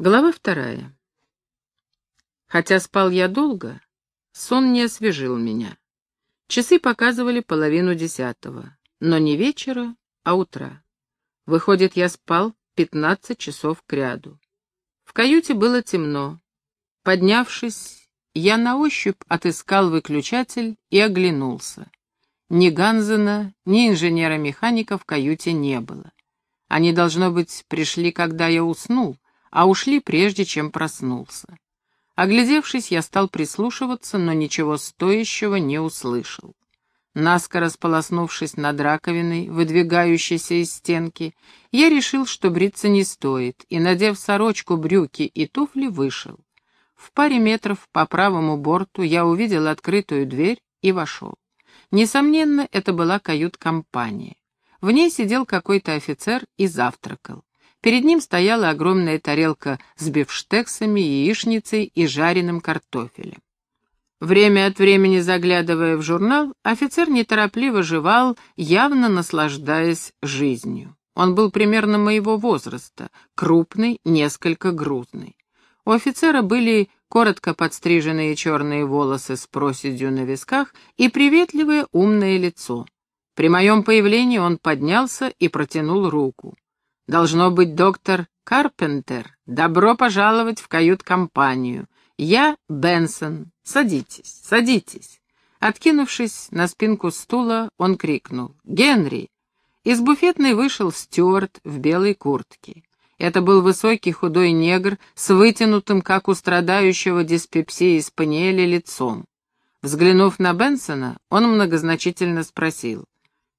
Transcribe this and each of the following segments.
Глава вторая. Хотя спал я долго, сон не освежил меня. Часы показывали половину десятого, но не вечера, а утра. Выходит, я спал пятнадцать часов кряду. В каюте было темно. Поднявшись, я на ощупь отыскал выключатель и оглянулся. Ни Ганзена, ни инженера-механика в каюте не было. Они, должно быть, пришли, когда я уснул, а ушли прежде, чем проснулся. Оглядевшись, я стал прислушиваться, но ничего стоящего не услышал. Наскоро сполоснувшись над раковиной, выдвигающейся из стенки, я решил, что бриться не стоит, и, надев сорочку, брюки и туфли, вышел. В паре метров по правому борту я увидел открытую дверь и вошел. Несомненно, это была кают-компания. В ней сидел какой-то офицер и завтракал. Перед ним стояла огромная тарелка с бифштексами, яичницей и жареным картофелем. Время от времени заглядывая в журнал, офицер неторопливо жевал, явно наслаждаясь жизнью. Он был примерно моего возраста, крупный, несколько грузный. У офицера были коротко подстриженные черные волосы с проседью на висках и приветливое умное лицо. При моем появлении он поднялся и протянул руку. Должно быть доктор Карпентер. Добро пожаловать в кают-компанию. Я Бенсон. Садитесь, садитесь. Откинувшись на спинку стула, он крикнул. «Генри!» Из буфетной вышел Стюарт в белой куртке. Это был высокий худой негр с вытянутым, как у страдающего диспепсией спаниеля, лицом. Взглянув на Бенсона, он многозначительно спросил.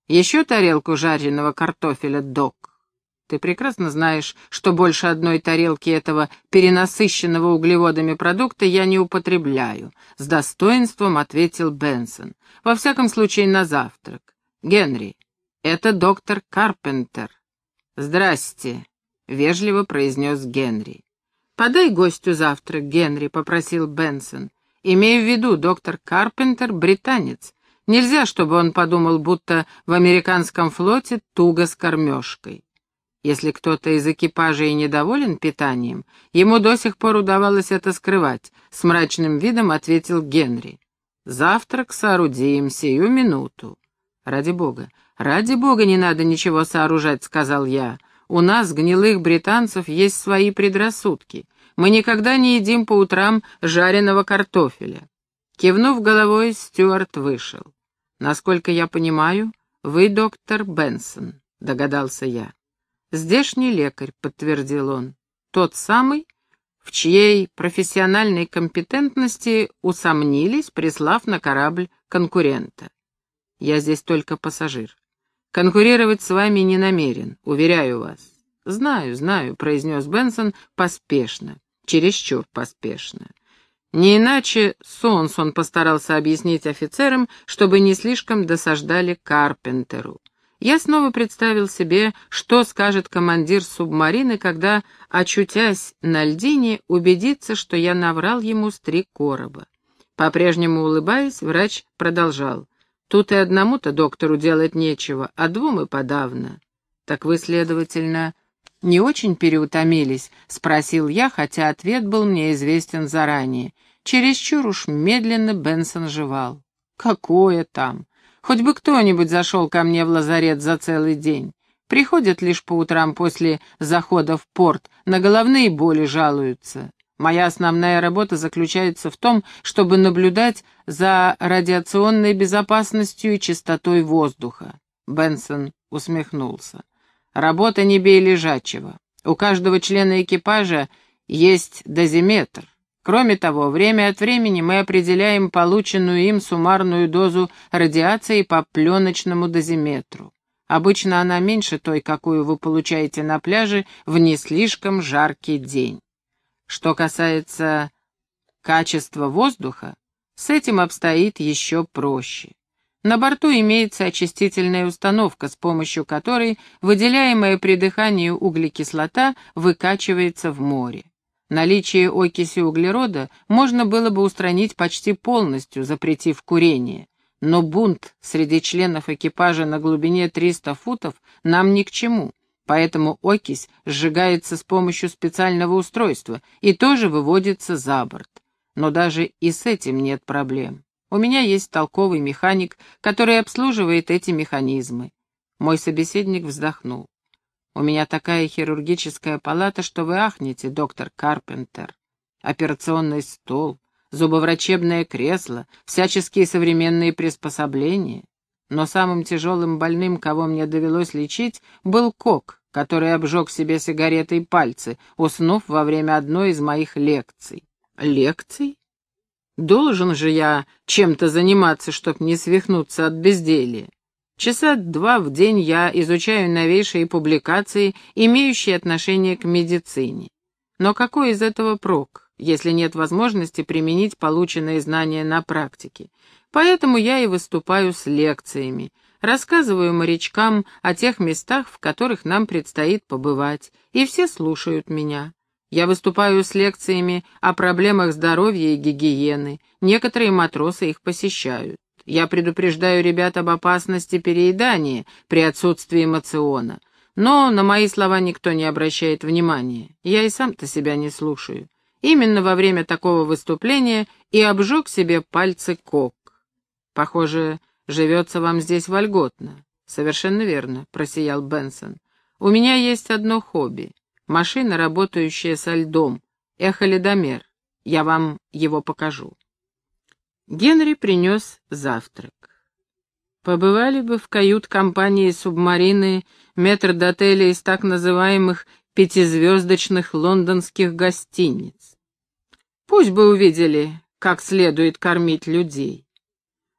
«Еще тарелку жареного картофеля, док?» Ты прекрасно знаешь, что больше одной тарелки этого перенасыщенного углеводами продукта я не употребляю, с достоинством ответил Бенсон. Во всяком случае, на завтрак. Генри, это доктор Карпентер. Здрасте, вежливо произнес Генри. Подай гостю завтрак, Генри, попросил Бенсон. Имею в виду, доктор Карпентер — британец. Нельзя, чтобы он подумал, будто в американском флоте туго с кормежкой. Если кто-то из экипажа и недоволен питанием, ему до сих пор удавалось это скрывать, с мрачным видом ответил Генри. Завтрак соорудим сию минуту. Ради бога, ради бога не надо ничего сооружать, сказал я. У нас, гнилых британцев, есть свои предрассудки. Мы никогда не едим по утрам жареного картофеля. Кивнув головой, Стюарт вышел. Насколько я понимаю, вы доктор Бенсон, догадался я. «Здешний лекарь», — подтвердил он. «Тот самый, в чьей профессиональной компетентности усомнились, прислав на корабль конкурента. Я здесь только пассажир. Конкурировать с вами не намерен, уверяю вас». «Знаю, знаю», — произнес Бенсон поспешно, чересчур поспешно. Не иначе Сонс он постарался объяснить офицерам, чтобы не слишком досаждали Карпентеру. Я снова представил себе, что скажет командир субмарины, когда, очутясь на льдине, убедится, что я наврал ему с три короба. По-прежнему улыбаясь, врач продолжал. «Тут и одному-то доктору делать нечего, а двум и подавно». «Так вы, следовательно, не очень переутомились?» — спросил я, хотя ответ был мне известен заранее. Чересчур уж медленно Бенсон жевал. «Какое там? Хоть бы кто-нибудь зашел ко мне в лазарет за целый день. Приходят лишь по утрам после захода в порт, на головные боли жалуются. Моя основная работа заключается в том, чтобы наблюдать за радиационной безопасностью и чистотой воздуха. Бенсон усмехнулся. Работа не бей лежачего. У каждого члена экипажа есть дозиметр. Кроме того, время от времени мы определяем полученную им суммарную дозу радиации по пленочному дозиметру. Обычно она меньше той, какую вы получаете на пляже в не слишком жаркий день. Что касается качества воздуха, с этим обстоит еще проще. На борту имеется очистительная установка, с помощью которой выделяемая при дыхании углекислота выкачивается в море. Наличие окиси углерода можно было бы устранить почти полностью, запретив курение. Но бунт среди членов экипажа на глубине 300 футов нам ни к чему. поэтому окись сжигается с помощью специального устройства и тоже выводится за борт. Но даже и с этим нет проблем. У меня есть толковый механик, который обслуживает эти механизмы. Мой собеседник вздохнул. У меня такая хирургическая палата, что вы ахнете, доктор Карпентер. Операционный стол, зубоврачебное кресло, всяческие современные приспособления. Но самым тяжелым больным, кого мне довелось лечить, был Кок, который обжег себе сигаретой пальцы, уснув во время одной из моих лекций. Лекций? Должен же я чем-то заниматься, чтоб не свихнуться от безделья. Часа два в день я изучаю новейшие публикации, имеющие отношение к медицине. Но какой из этого прок, если нет возможности применить полученные знания на практике? Поэтому я и выступаю с лекциями, рассказываю морячкам о тех местах, в которых нам предстоит побывать, и все слушают меня. Я выступаю с лекциями о проблемах здоровья и гигиены, некоторые матросы их посещают. Я предупреждаю ребят об опасности переедания при отсутствии мациона. Но на мои слова никто не обращает внимания. Я и сам-то себя не слушаю. Именно во время такого выступления и обжег себе пальцы кок. Похоже, живется вам здесь вольготно. Совершенно верно, просиял Бенсон. У меня есть одно хобби. Машина, работающая со льдом. Эхоледомер. Я вам его покажу. Генри принес завтрак. Побывали бы в кают-компании субмарины метрдотеля из так называемых пятизвездочных лондонских гостиниц. Пусть бы увидели, как следует кормить людей.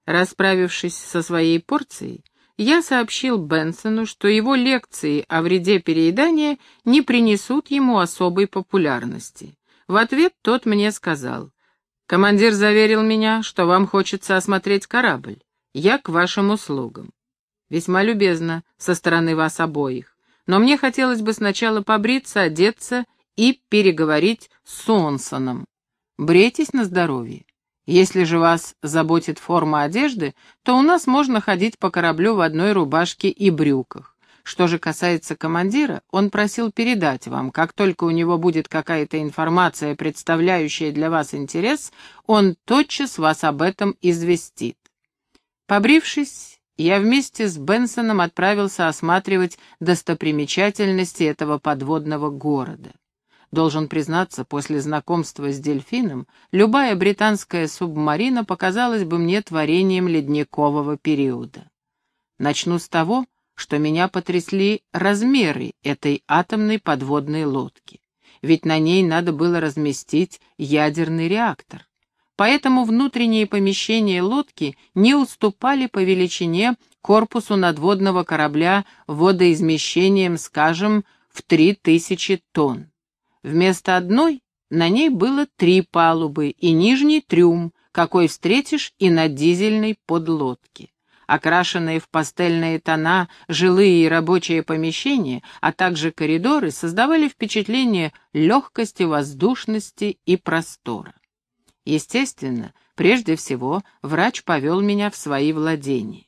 Расправившись со своей порцией, я сообщил Бенсону, что его лекции о вреде переедания не принесут ему особой популярности. В ответ тот мне сказал, «Командир заверил меня, что вам хочется осмотреть корабль. Я к вашим услугам». Весьма любезно со стороны вас обоих, но мне хотелось бы сначала побриться, одеться и переговорить с Сонсоном. Брейтесь на здоровье. Если же вас заботит форма одежды, то у нас можно ходить по кораблю в одной рубашке и брюках. Что же касается командира, он просил передать вам, как только у него будет какая-то информация, представляющая для вас интерес, он тотчас вас об этом известит. Побрившись, я вместе с Бенсоном отправился осматривать достопримечательности этого подводного города. Должен признаться, после знакомства с дельфином, любая британская субмарина показалась бы мне творением ледникового периода. Начну с того, что меня потрясли размеры этой атомной подводной лодки. Ведь на ней надо было разместить ядерный реактор. Поэтому внутренние помещения лодки не уступали по величине корпусу надводного корабля водоизмещением, скажем, в 3000 тонн. Вместо одной на ней было три палубы и нижний трюм, какой встретишь и на дизельной подлодке. Окрашенные в пастельные тона жилые и рабочие помещения, а также коридоры создавали впечатление легкости, воздушности и простора. Естественно, прежде всего, врач повел меня в свои владения.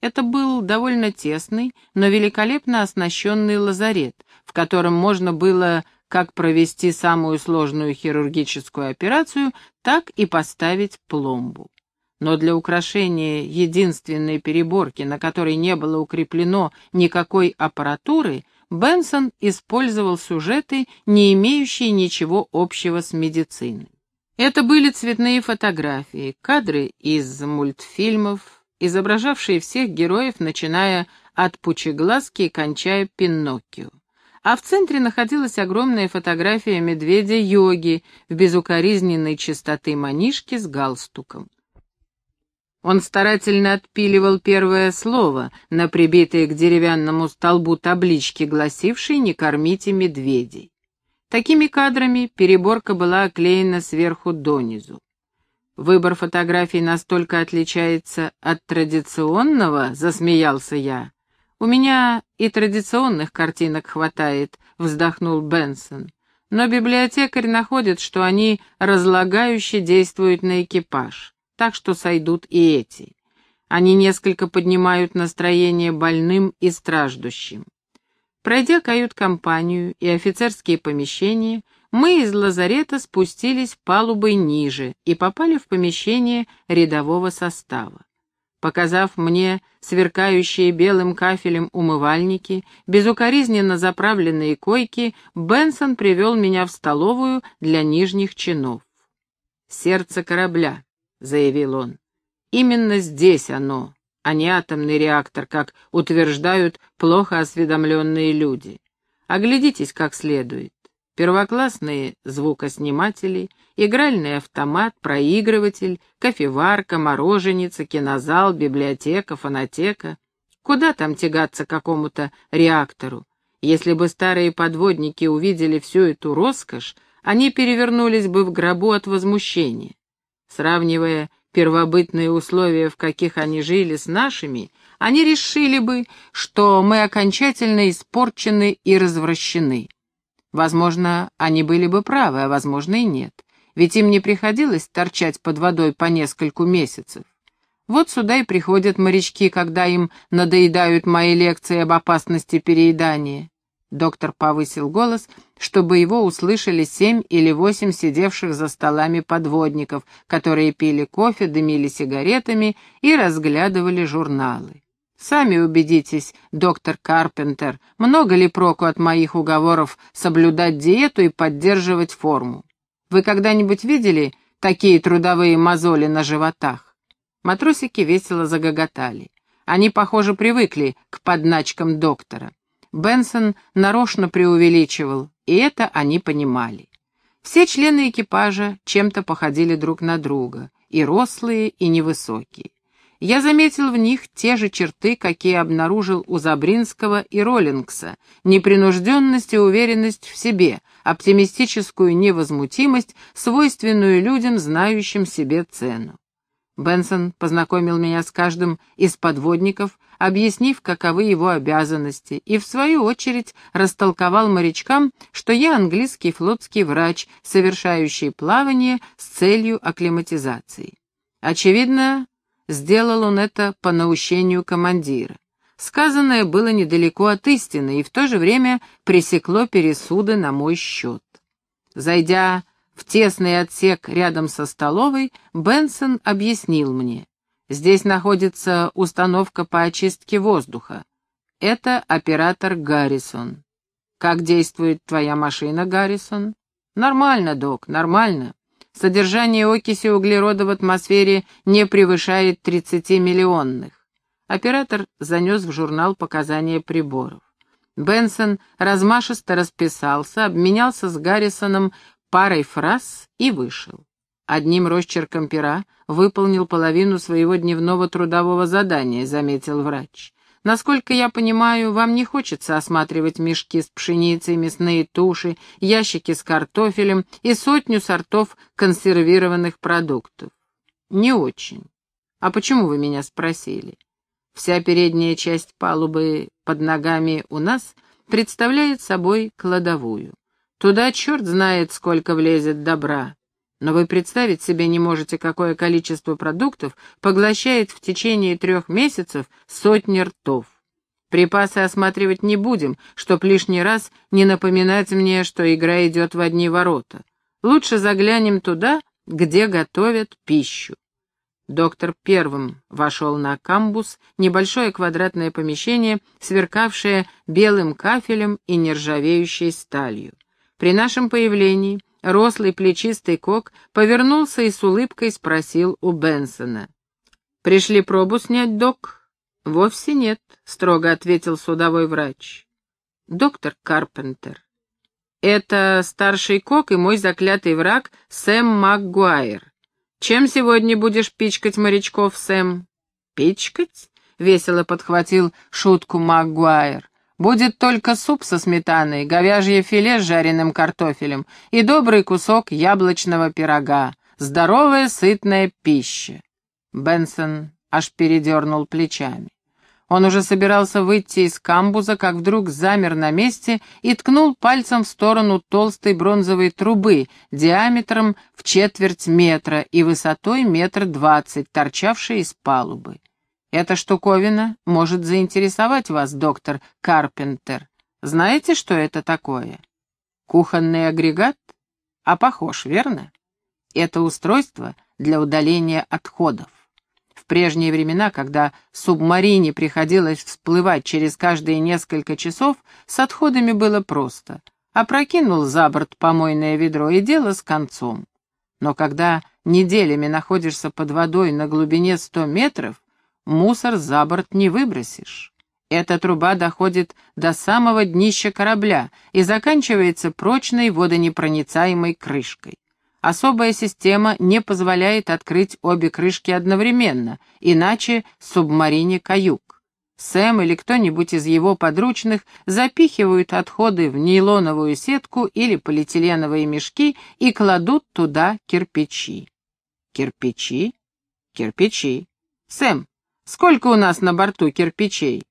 Это был довольно тесный, но великолепно оснащенный лазарет, в котором можно было как провести самую сложную хирургическую операцию, так и поставить пломбу. Но для украшения единственной переборки, на которой не было укреплено никакой аппаратуры, Бенсон использовал сюжеты, не имеющие ничего общего с медициной. Это были цветные фотографии, кадры из мультфильмов, изображавшие всех героев, начиная от Пучеглазки и кончая Пиноккио а в центре находилась огромная фотография медведя-йоги в безукоризненной чистоты манишки с галстуком. Он старательно отпиливал первое слово на прибитой к деревянному столбу табличке, гласившей «Не кормите медведей». Такими кадрами переборка была оклеена сверху донизу. Выбор фотографий настолько отличается от традиционного, засмеялся я, «У меня и традиционных картинок хватает», — вздохнул Бенсон. «Но библиотекарь находит, что они разлагающе действуют на экипаж, так что сойдут и эти. Они несколько поднимают настроение больным и страждущим. Пройдя кают-компанию и офицерские помещения, мы из лазарета спустились палубой ниже и попали в помещение рядового состава. Показав мне сверкающие белым кафелем умывальники, безукоризненно заправленные койки, Бенсон привел меня в столовую для нижних чинов. «Сердце корабля», — заявил он. «Именно здесь оно, а не атомный реактор, как утверждают плохо осведомленные люди. Оглядитесь как следует. Первоклассные звукосниматели, игральный автомат, проигрыватель, кофеварка, мороженица, кинозал, библиотека, фонотека. Куда там тягаться какому-то реактору? Если бы старые подводники увидели всю эту роскошь, они перевернулись бы в гробу от возмущения. Сравнивая первобытные условия, в каких они жили, с нашими, они решили бы, что мы окончательно испорчены и развращены. Возможно, они были бы правы, а возможно и нет, ведь им не приходилось торчать под водой по нескольку месяцев. Вот сюда и приходят морячки, когда им надоедают мои лекции об опасности переедания. Доктор повысил голос, чтобы его услышали семь или восемь сидевших за столами подводников, которые пили кофе, дымили сигаретами и разглядывали журналы. Сами убедитесь, доктор Карпентер, много ли проку от моих уговоров соблюдать диету и поддерживать форму? Вы когда-нибудь видели такие трудовые мозоли на животах? Матросики весело загоготали. Они, похоже, привыкли к подначкам доктора. Бенсон нарочно преувеличивал, и это они понимали. Все члены экипажа чем-то походили друг на друга, и рослые, и невысокие. Я заметил в них те же черты, какие обнаружил у Забринского и Роллингса, непринужденность и уверенность в себе, оптимистическую невозмутимость, свойственную людям, знающим себе цену. Бенсон познакомил меня с каждым из подводников, объяснив, каковы его обязанности, и, в свою очередь, растолковал морячкам, что я английский флотский врач, совершающий плавание с целью акклиматизации. Очевидно, сделал он это по наущению командира. Сказанное было недалеко от истины и в то же время пресекло пересуды на мой счет. Зайдя в тесный отсек рядом со столовой Бенсон объяснил мне. Здесь находится установка по очистке воздуха. Это оператор Гаррисон. Как действует твоя машина, Гаррисон? Нормально, док, нормально. Содержание окиси углерода в атмосфере не превышает 30 миллионных. Оператор занес в журнал показания приборов. Бенсон размашисто расписался, обменялся с Гаррисоном парой фраз и вышел. Одним росчерком пера выполнил половину своего дневного трудового задания, заметил врач. Насколько я понимаю, вам не хочется осматривать мешки с пшеницей, мясные туши, ящики с картофелем и сотню сортов консервированных продуктов. Не очень. А почему вы меня спросили? Вся передняя часть палубы под ногами у нас представляет собой кладовую. Туда черт знает, сколько влезет добра. Но вы представить себе не можете, какое количество продуктов поглощает в течение трех месяцев сотни ртов. Припасы осматривать не будем, чтоб лишний раз не напоминать мне, что игра идет в одни ворота. Лучше заглянем туда, где готовят пищу. Доктор первым вошел на камбус, небольшое квадратное помещение, сверкавшее белым кафелем и нержавеющей сталью. При нашем появлении рослый плечистый кок повернулся и с улыбкой спросил у Бенсона. «Пришли пробу снять, док?» «Вовсе нет», — строго ответил судовой врач. «Доктор Карпентер, это старший кок и мой заклятый враг Сэм МакГуайр. Чем сегодня будешь пичкать морячков, Сэм?» «Пичкать?» — весело подхватил шутку МакГуайр. Будет только суп со сметаной, говяжье филе с жареным картофелем и добрый кусок яблочного пирога. Здоровая, сытная пища. Бенсон аж передернул плечами. Он уже собирался выйти из камбуза, как вдруг замер на месте и ткнул пальцем в сторону толстой бронзовой трубы диаметром в четверть метра и высотой метр двадцать, торчавшей из палубы. Эта штуковина может заинтересовать вас, доктор Карпентер. Знаете, что это такое? Кухонный агрегат? А похож, верно? Это устройство для удаления отходов. В прежние времена, когда субмарине приходилось всплывать через каждые несколько часов, с отходами было просто. Опрокинул за борт помойное ведро, и дело с концом. Но когда неделями находишься под водой на глубине 100 метров, мусор за борт не выбросишь. Эта труба доходит до самого днища корабля и заканчивается прочной водонепроницаемой крышкой. Особая система не позволяет открыть обе крышки одновременно, иначе субмарине каюк. Сэм или кто-нибудь из его подручных запихивают отходы в нейлоновую сетку или полиэтиленовые мешки и кладут туда кирпичи. Кирпичи? Кирпичи. Сэм, сколько у нас на борту кирпичей?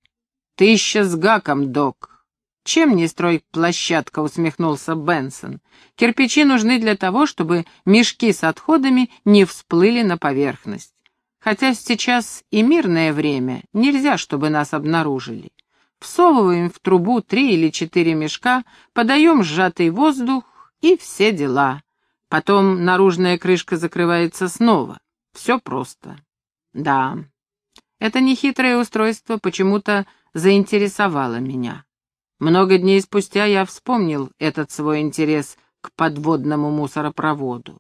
Тысяча с гаком, док. Чем не строить площадка, усмехнулся Бенсон. Кирпичи нужны для того, чтобы мешки с отходами не всплыли на поверхность. Хотя сейчас и мирное время, нельзя, чтобы нас обнаружили. Всовываем в трубу три или четыре мешка, подаем сжатый воздух и все дела. Потом наружная крышка закрывается снова. Все просто. Да, это нехитрое устройство почему-то заинтересовало меня. Много дней спустя я вспомнил этот свой интерес к подводному мусоропроводу.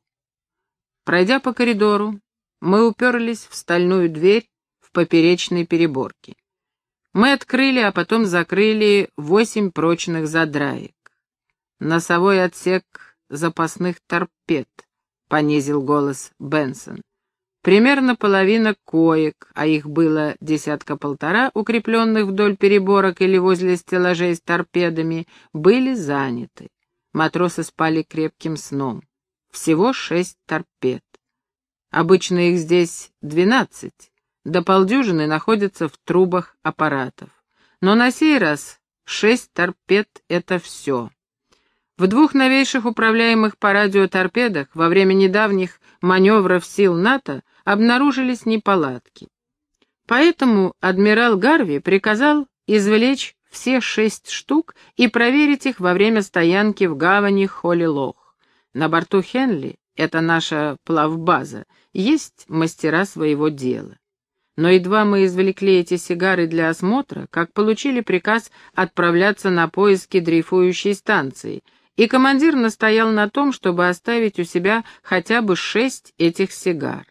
Пройдя по коридору, мы уперлись в стальную дверь в поперечной переборке. Мы открыли, а потом закрыли восемь прочных задраек. Носовой отсек запасных торпед, — понизил голос Бенсон. Примерно половина коек, а их было десятка-полтора, укрепленных вдоль переборок или возле стеллажей с торпедами, были заняты. Матросы спали крепким сном. Всего шесть торпед. Обычно их здесь двенадцать. До полдюжины находятся в трубах аппаратов. Но на сей раз шесть торпед — это все. В двух новейших управляемых по радио торпедах во время недавних маневров сил НАТО обнаружились неполадки. Поэтому адмирал Гарви приказал извлечь все шесть штук и проверить их во время стоянки в гавани Холли-Лох. На борту Хенли, это наша плавбаза, есть мастера своего дела. Но едва мы извлекли эти сигары для осмотра, как получили приказ отправляться на поиски дрейфующей станции, и командир настоял на том, чтобы оставить у себя хотя бы шесть этих сигар.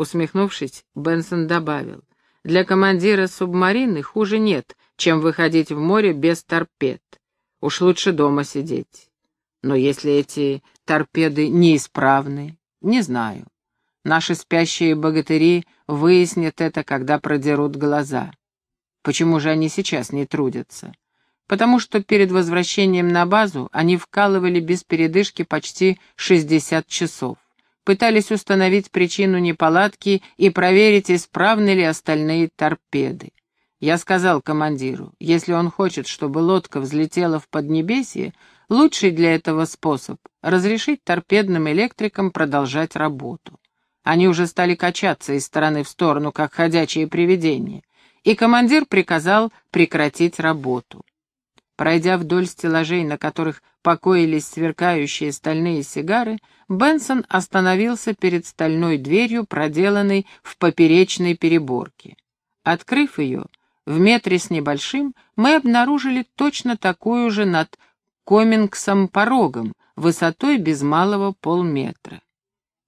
Усмехнувшись, Бенсон добавил, «Для командира субмарины хуже нет, чем выходить в море без торпед. Уж лучше дома сидеть. Но если эти торпеды неисправны, не знаю. Наши спящие богатыри выяснят это, когда продерут глаза. Почему же они сейчас не трудятся? Потому что перед возвращением на базу они вкалывали без передышки почти 60 часов пытались установить причину неполадки и проверить, исправны ли остальные торпеды. Я сказал командиру, если он хочет, чтобы лодка взлетела в Поднебесье, лучший для этого способ — разрешить торпедным электрикам продолжать работу. Они уже стали качаться из стороны в сторону, как ходячие привидения, и командир приказал прекратить работу. Пройдя вдоль стеллажей, на которых покоились сверкающие стальные сигары, Бенсон остановился перед стальной дверью, проделанной в поперечной переборке. Открыв ее, в метре с небольшим, мы обнаружили точно такую же над комингсом порогом, высотой без малого полметра.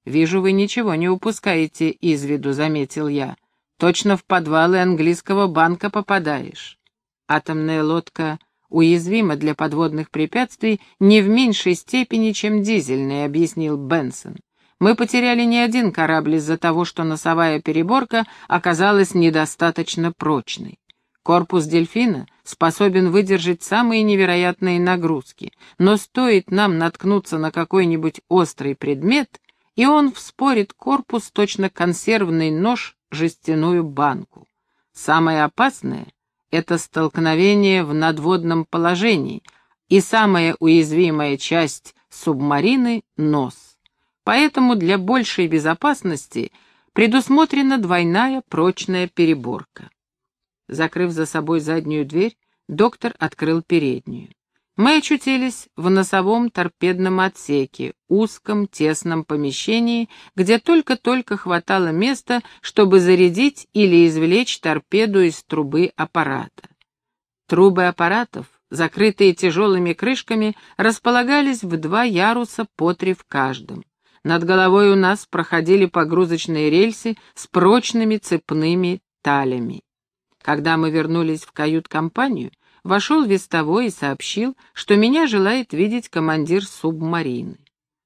«Вижу, вы ничего не упускаете из виду», — заметил я. «Точно в подвалы английского банка попадаешь». Атомная лодка уязвима для подводных препятствий не в меньшей степени, чем дизельная, объяснил Бенсон. Мы потеряли не один корабль из-за того, что носовая переборка оказалась недостаточно прочной. Корпус дельфина способен выдержать самые невероятные нагрузки, но стоит нам наткнуться на какой-нибудь острый предмет, и он вспорит корпус точно консервный нож жестяную банку. Самое опасное это столкновение в надводном положении, и самая уязвимая часть субмарины — нос. Поэтому для большей безопасности предусмотрена двойная прочная переборка. Закрыв за собой заднюю дверь, доктор открыл переднюю. Мы очутились в носовом торпедном отсеке, узком, тесном помещении, где только-только хватало места, чтобы зарядить или извлечь торпеду из трубы аппарата. Трубы аппаратов, закрытые тяжелыми крышками, располагались в два яруса по три в каждом. Над головой у нас проходили погрузочные рельсы с прочными цепными талями. Когда мы вернулись в кают-компанию, вошел вестовой и сообщил, что меня желает видеть командир субмарины.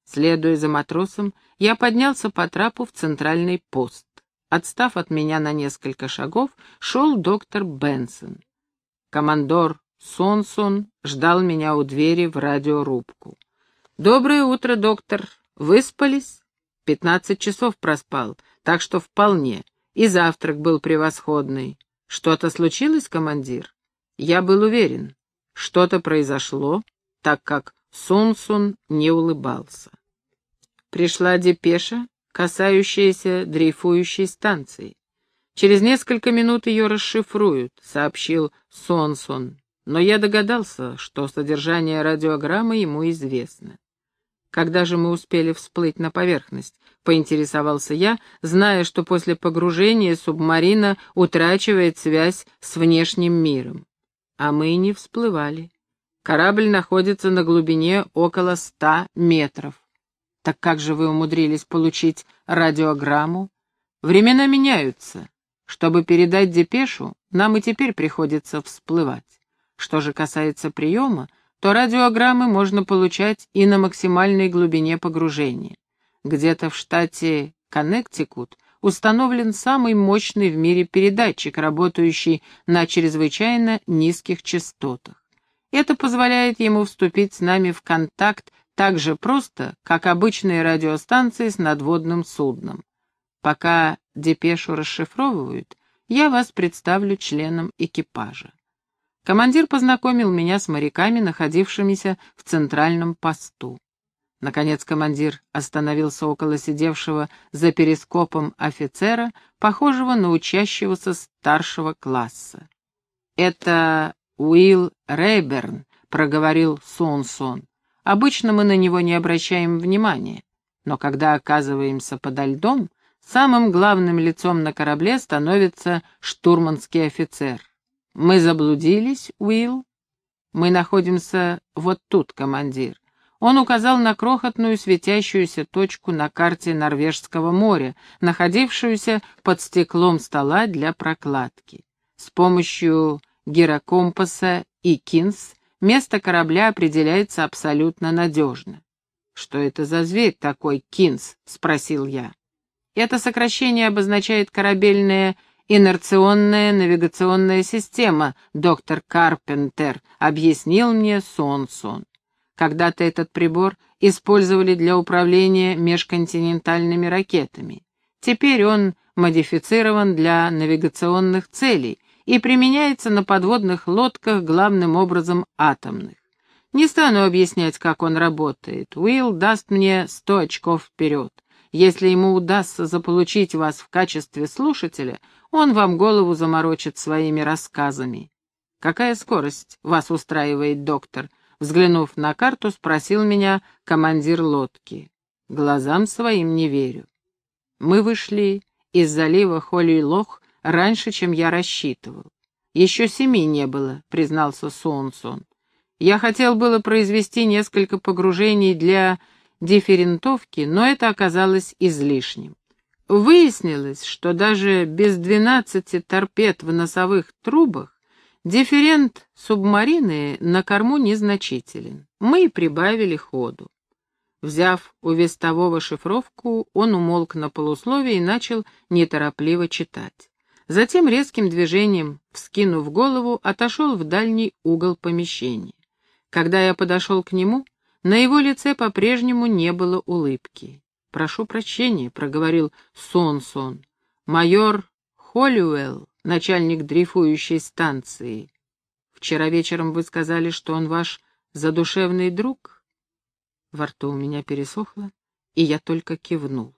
Следуя за матросом, я поднялся по трапу в центральный пост. Отстав от меня на несколько шагов, шел доктор Бенсон. Командор Сонсон ждал меня у двери в радиорубку. «Доброе утро, доктор. Выспались?» «Пятнадцать часов проспал, так что вполне. И завтрак был превосходный. Что-то случилось, командир?» Я был уверен, что-то произошло, так как Сунсун не улыбался. Пришла депеша, касающаяся дрейфующей станции. Через несколько минут ее расшифруют, сообщил Сонсун, но я догадался, что содержание радиограммы ему известно. Когда же мы успели всплыть на поверхность? Поинтересовался я, зная, что после погружения субмарина утрачивает связь с внешним миром а мы не всплывали. Корабль находится на глубине около ста метров. Так как же вы умудрились получить радиограмму? Времена меняются. Чтобы передать депешу, нам и теперь приходится всплывать. Что же касается приема, то радиограммы можно получать и на максимальной глубине погружения. Где-то в штате Коннектикут установлен самый мощный в мире передатчик, работающий на чрезвычайно низких частотах. Это позволяет ему вступить с нами в контакт так же просто, как обычные радиостанции с надводным судном. Пока депешу расшифровывают, я вас представлю членам экипажа. Командир познакомил меня с моряками, находившимися в центральном посту. Наконец командир остановился около сидевшего за перископом офицера, похожего на учащегося старшего класса. «Это Уилл Рейберн», — проговорил Сонсон. «Обычно мы на него не обращаем внимания, но когда оказываемся подо льдом, самым главным лицом на корабле становится штурманский офицер. Мы заблудились, Уилл? Мы находимся вот тут, командир. Он указал на крохотную светящуюся точку на карте Норвежского моря, находившуюся под стеклом стола для прокладки. С помощью гирокомпаса и кинс место корабля определяется абсолютно надежно. «Что это за зверь такой кинс?» — спросил я. «Это сокращение обозначает корабельная инерционная навигационная система, доктор Карпентер», — объяснил мне Сонсон. Когда-то этот прибор использовали для управления межконтинентальными ракетами. Теперь он модифицирован для навигационных целей и применяется на подводных лодках, главным образом атомных. Не стану объяснять, как он работает. Уилл даст мне сто очков вперед. Если ему удастся заполучить вас в качестве слушателя, он вам голову заморочит своими рассказами. Какая скорость вас устраивает, доктор? Взглянув на карту, спросил меня командир лодки. Глазам своим не верю. Мы вышли из залива Холли-Лох раньше, чем я рассчитывал. Еще семи не было, признался Сонсон. Я хотел было произвести несколько погружений для дифферентовки, но это оказалось излишним. Выяснилось, что даже без двенадцати торпед в носовых трубах Дифферент субмарины на корму незначителен. Мы прибавили ходу. Взяв у вестового шифровку, он умолк на полусловие и начал неторопливо читать. Затем резким движением, вскинув голову, отошел в дальний угол помещения. Когда я подошел к нему, на его лице по-прежнему не было улыбки. «Прошу прощения», — проговорил Сон-Сон. «Майор Холлиуэлл начальник дрейфующей станции. Вчера вечером вы сказали, что он ваш задушевный друг? Во рту у меня пересохло, и я только кивнул.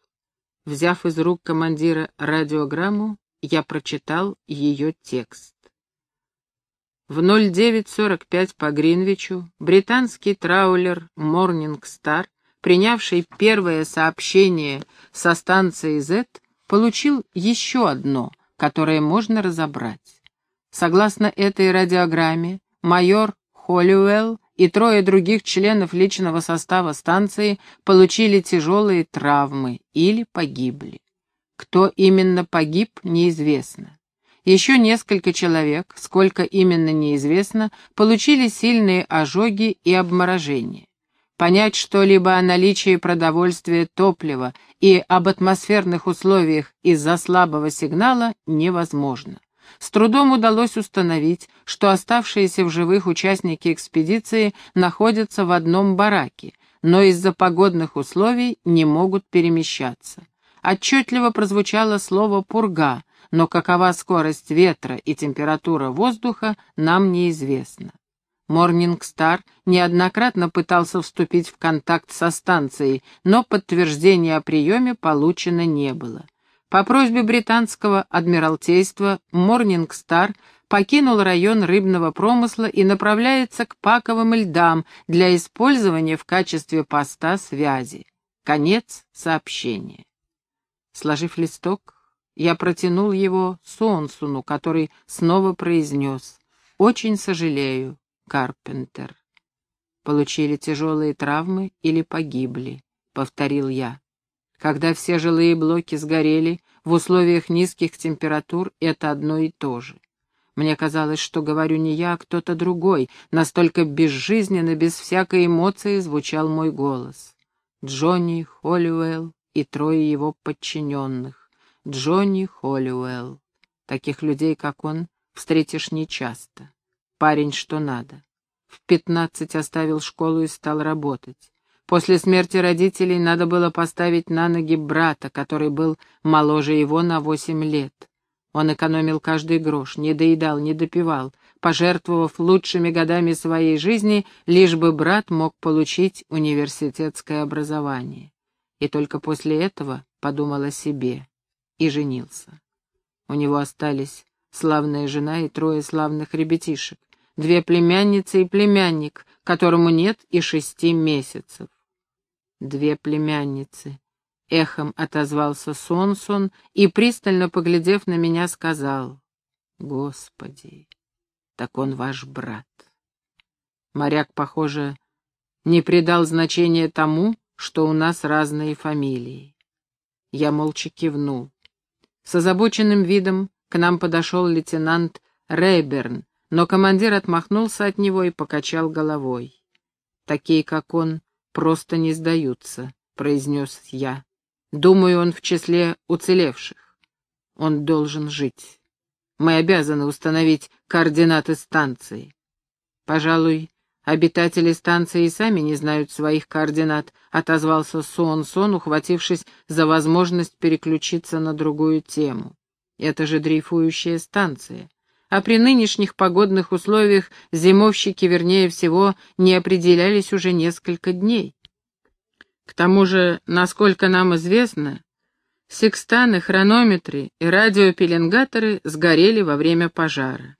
Взяв из рук командира радиограмму, я прочитал ее текст. В 09.45 по Гринвичу британский траулер «Морнинг Стар», принявший первое сообщение со станции Z, получил еще одно, которое можно разобрать. Согласно этой радиограмме, майор Холлиуэлл и трое других членов личного состава станции получили тяжелые травмы или погибли. Кто именно погиб, неизвестно. Еще несколько человек, сколько именно неизвестно, получили сильные ожоги и обморожения. Понять что-либо о наличии продовольствия, топлива и об атмосферных условиях из-за слабого сигнала невозможно. С трудом удалось установить, что оставшиеся в живых участники экспедиции находятся в одном бараке, но из-за погодных условий не могут перемещаться. Отчетливо прозвучало слово «пурга», но какова скорость ветра и температура воздуха, нам неизвестно. Морнинг Стар неоднократно пытался вступить в контакт со станцией, но подтверждения о приеме получено не было. По просьбе британского адмиралтейства Морнинг Стар покинул район рыбного промысла и направляется к паковым льдам для использования в качестве поста связи. Конец сообщения. Сложив листок, я протянул его Сонсуну, который снова произнес «Очень сожалею, Карпентер». «Получили тяжелые травмы или погибли», — повторил я. Когда все жилые блоки сгорели, в условиях низких температур это одно и то же. Мне казалось, что говорю не я, а кто-то другой, настолько безжизненно, без всякой эмоции звучал мой голос. Джонни Холлиуэлл и трое его подчиненных. Джонни Холлиуэлл. Таких людей, как он, встретишь нечасто. Парень что надо. В пятнадцать оставил школу и стал работать. После смерти родителей надо было поставить на ноги брата, который был моложе его на восемь лет. Он экономил каждый грош, не доедал, не допивал, пожертвовав лучшими годами своей жизни, лишь бы брат мог получить университетское образование. И только после этого подумал о себе и женился. У него остались славная жена и трое славных ребятишек, две племянницы и племянник, которому нет и шести месяцев. Две племянницы. Эхом отозвался Сонсон и, пристально поглядев на меня, сказал, «Господи, так он ваш брат». Моряк, похоже, не придал значения тому, что у нас разные фамилии. Я молча кивнул. С озабоченным видом к нам подошел лейтенант Рейберн, но командир отмахнулся от него и покачал головой. «Такие, как он, просто не сдаются», — произнес я. «Думаю, он в числе уцелевших. Он должен жить. Мы обязаны установить координаты станции. Пожалуй, «Обитатели станции и сами не знают своих координат», — отозвался Сон Сон, ухватившись за возможность переключиться на другую тему. «Это же дрейфующая станция. А при нынешних погодных условиях зимовщики, вернее всего, не определялись уже несколько дней. К тому же, насколько нам известно, секстаны, хронометры и радиопеленгаторы сгорели во время пожара.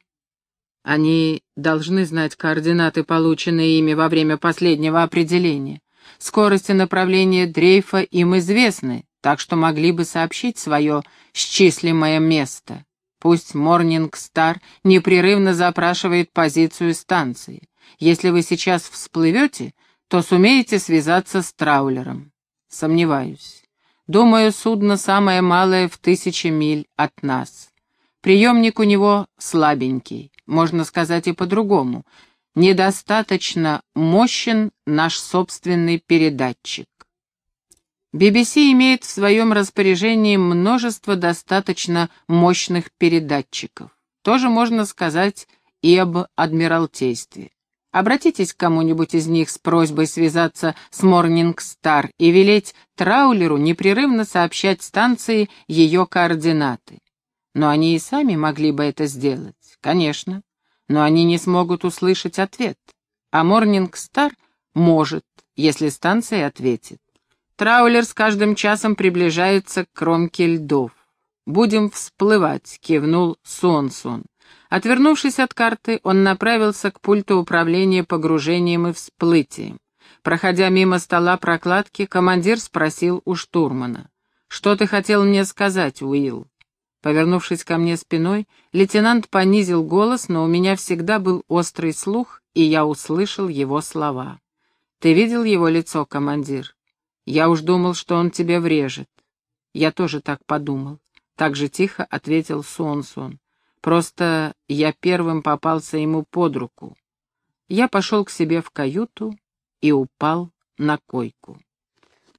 Они должны знать координаты, полученные ими во время последнего определения. Скорость и направление дрейфа им известны, так что могли бы сообщить свое счислимое место. Пусть Морнинг Стар непрерывно запрашивает позицию станции. Если вы сейчас всплывете, то сумеете связаться с траулером. Сомневаюсь. Думаю, судно самое малое в тысячи миль от нас. Приемник у него слабенький можно сказать и по-другому, недостаточно мощен наш собственный передатчик. BBC имеет в своем распоряжении множество достаточно мощных передатчиков. Тоже можно сказать и об Адмиралтействе. Обратитесь к кому-нибудь из них с просьбой связаться с Morning Star и велеть траулеру непрерывно сообщать станции ее координаты. Но они и сами могли бы это сделать. Конечно, но они не смогут услышать ответ. А Морнинг Стар может, если станция ответит. Траулер с каждым часом приближается к кромке льдов. «Будем всплывать», — кивнул Сонсон. Отвернувшись от карты, он направился к пульту управления погружением и всплытием. Проходя мимо стола прокладки, командир спросил у штурмана. «Что ты хотел мне сказать, Уилл?» Повернувшись ко мне спиной, лейтенант понизил голос, но у меня всегда был острый слух, и я услышал его слова. «Ты видел его лицо, командир? Я уж думал, что он тебе врежет». «Я тоже так подумал», — так же тихо ответил Сонсон. «Просто я первым попался ему под руку». Я пошел к себе в каюту и упал на койку.